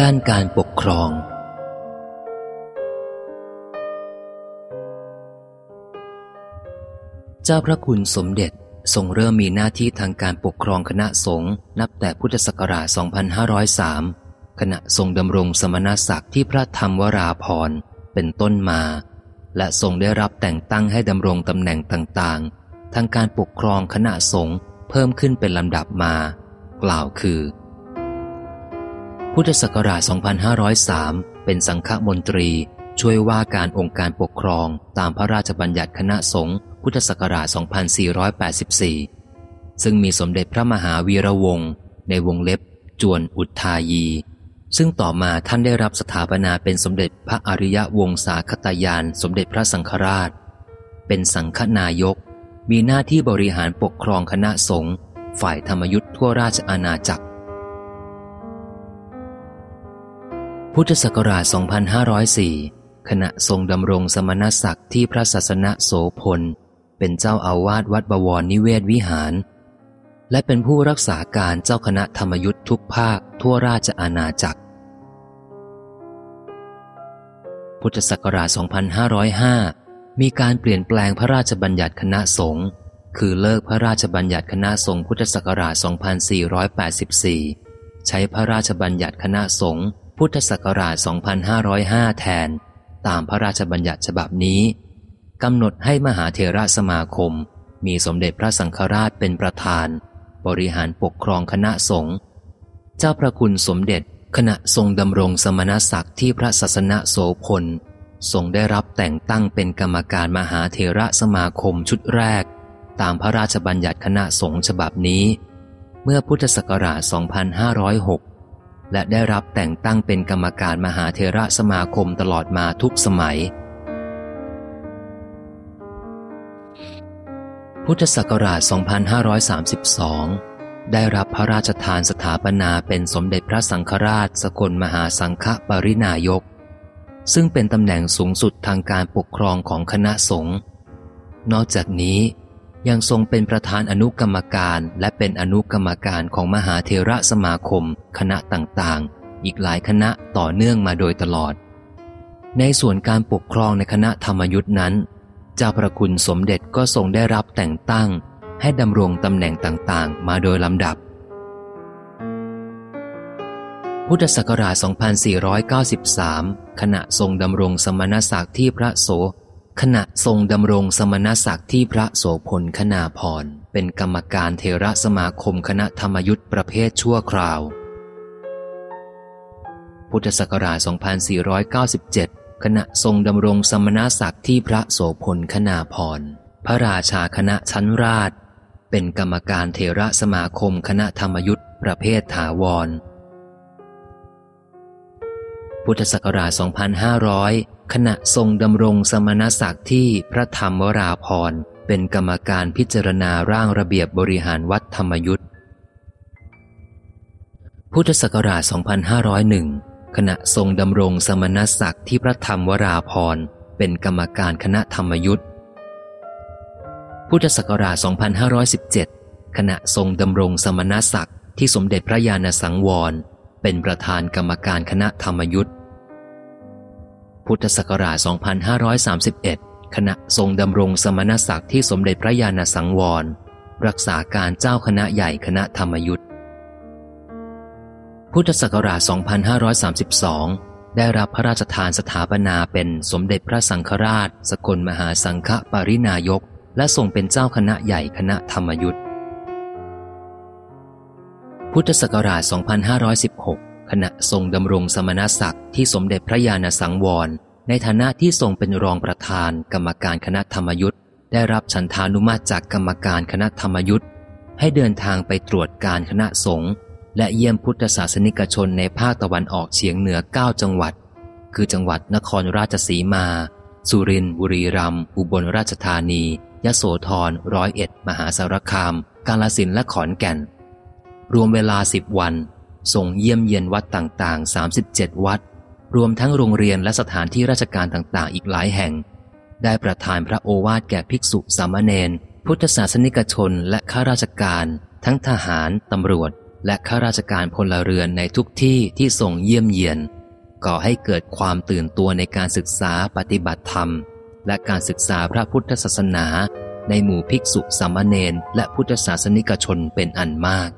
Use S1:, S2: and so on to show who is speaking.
S1: ด้านการปกครอง เจ้าพระคุณสมเด็จทรงเริ่มมีหน้าที่ทางการปกครองคณะสงฆ์นับแต่พุทธศักราช 2503 ขณะทรงดำรงสมณศักดิ์ที่พระธรรมวราพรเป็นต้นมา และทรงได้รับแต่งตั้งให้ดำรงตำแหน่งต่างๆ ทางการปกครองคณะสงฆ์เพิ่มขึ้นเป็นลำดับมา กล่าวคือ พุทธศักราช 2503 เป็นสังฆมนตรี ช่วยว่าการองค์การปกครองตามพระราชบัญญัติคณะสงฆ์พุทธศักราช 2484 ซึ่งมีสมเด็จพระมหาวีระวงศ์ในวงเล็บ จวนอุทายี ซึ่งต่อมาท่านได้รับสถาปนาเป็นสมเด็จพระอริยวงศาคตายาน สมเด็จพระสังฆราช เป็นสังฆนายก มีหน้าที่บริหารปกครองคณะสงฆ์ฝ่ายธรรมยุทธ์ทั่วราชอาณาจักร พุทธศักราช 2504 ขณะทรงดำรงสมณศักดิ์ที่พระศาสนโสพล เป็นเจ้าอาวาสวัดบวรนิเวศวิหาร และเป็นผู้รักษาการเจ้าคณะธรรมยุทธ์ทุกภาคทั่วราชอาณาจักร พุทธศักราช 2505 มีการเปลี่ยนแปลงพระราชบัญญัติคณะสงฆ์คือเลิกพระราชบัญญัติคณะสงฆ์พุทธศักราช 2484 ใช้พระราชบัญญัติคณะสงฆ์ พุทธศักราช 2505 แทน ตามพระราชบัญญัติฉบับนี้กำหนดให้มหาเทระสมาคม มีสมเด็จพระสังฆราชเป็นประธาน บริหารปกครองคณะสงฆ์เจ้าพระคุณสมเด็จขณะทรงดำรงสมณศักดิ์ที่พระศาสนโสพลทรงได้รับแต่งตั้งเป็นกรรมการมหาเทระสมาคมชุดแรก ตามพระราชบัญญัติคณะสงฆ์ฉบับนี้ เมื่อพุทธศักราช 2506 และได้รับแต่งตั้งเป็นกรรมการมหาเทระสมาคมตลอดมาทุกสมัย พุทธศักราช 2532 ได้รับพระราชทานสถาปนาเป็นสมเด็จพระสังฆราช สกลมหาสังฆปรินายก ซึ่งเป็นตำแหน่งสูงสุดทางการปกครองของคณะสงฆ์นอกจากนี้ ยังทรงเป็นประธานอนุกรรมการ และเป็นอนุกรรมการของมหาเทระสมาคม คณะต่างๆ อีกหลายคณะต่อเนื่องมาโดยตลอด ในส่วนการปกครองในคณะธรรมยุทธ์นั้น เจ้าพระคุณสมเด็จก็ทรงได้รับแต่งตั้ง ให้ดำรงตำแหน่งต่างๆ มาโดยลำดับ พุทธศักราช 2493 ขณะทรงดำรงสมณศักดิ์ที่พระโส ขณะทรงดำรงสมณศักดิ์ที่พระโสพลคณาพรเป็นกรรมการเทระสมาคมคณะธรรมยุทธ์ประเภทชั่วคราว พุทธศักราช 2497 ขณะทรงดำรงสมณศักดิ์ที่พระโสพลคณาพรพระราชาคณะชั้นราช เป็นกรรมการเทระสมาคมคณะธรรมยุทธ์ประเภทถาวร พุทธศักราช 2500 ขณะทรงดำรงสมณศักดิ์ที่พระธรรมวราพรเป็นกรรมการพิจารณาร่างระเบียบบริหารวัดธรรมยุทธพุทธศักราช 2501 ขณะทรงดำรงสมณศักดิ์ที่พระธรรมวราพรเป็นกรรมการคณะธรรมยุทธพุทธศักราช 2517 ขณะทรงดำรงสมณศักดิ์ที่สมเด็จพระญาณสังวร เป็นประธานกรรมการคณะธรรมยุทธ์ พุทธศักราช 2531 ขณะทรงดำรงสมณศักดิ์ที่สมเด็จพระญาณสังวร รักษาการเจ้าคณะใหญ่คณะธรรมยุทธพุทธศักราช 2532 ได้รับพระราชทานสถาปนาเป็นสมเด็จพระสังฆราช สกลมหาสังฆปรินายก และทรงเป็นเจ้าคณะใหญ่คณะธรรมยุทธพุทธศักราช 2516 ขณะทรงดำรงสมณศักดิ์ที่สมเด็จพระญาณสังวร ในฐานะที่ทรงเป็นรองประธานกรรมการคณะธรรมยุทธ์ได้รับฉันทานุมาตจากกรรมการคณะธรรมยุทธ์ให้เดินทางไปตรวจการคณะสงฆ์และเยี่ยมพุทธศาสนิกชนในภาคตะวันออกเฉียงเหนือ 9 จังหวัด คือจังหวัดนครราชสีมา สุรินทร์บุรีรัมย์อุบลราชธานี ยโสธรร้อยเอ็ด มหาสารคาม กาลสินและขอนแก่น รวมเวลาสิบวัน ส่งเยี่ยมเยียนวัดต่างๆ 37 วัด รวมทั้งโรงเรียนและสถานที่ราชการต่างๆ อีกหลายแห่ง ได้ประทานพระโอวาทแก่ภิกษุสามเณรพุทธศาสนิกชนและข้าราชการ ทั้งทหาร ตำรวจ และข้าราชการพลเรือนในทุกที่ที่ส่งเยี่ยมเยียน ก่อให้เกิดความตื่นตัวในการศึกษาปฏิบัติธรรม และการศึกษาพระพุทธศาสนา ในหมู่ภิกษุสามเณรและพุทธศาสนิกชนเป็นอันมาก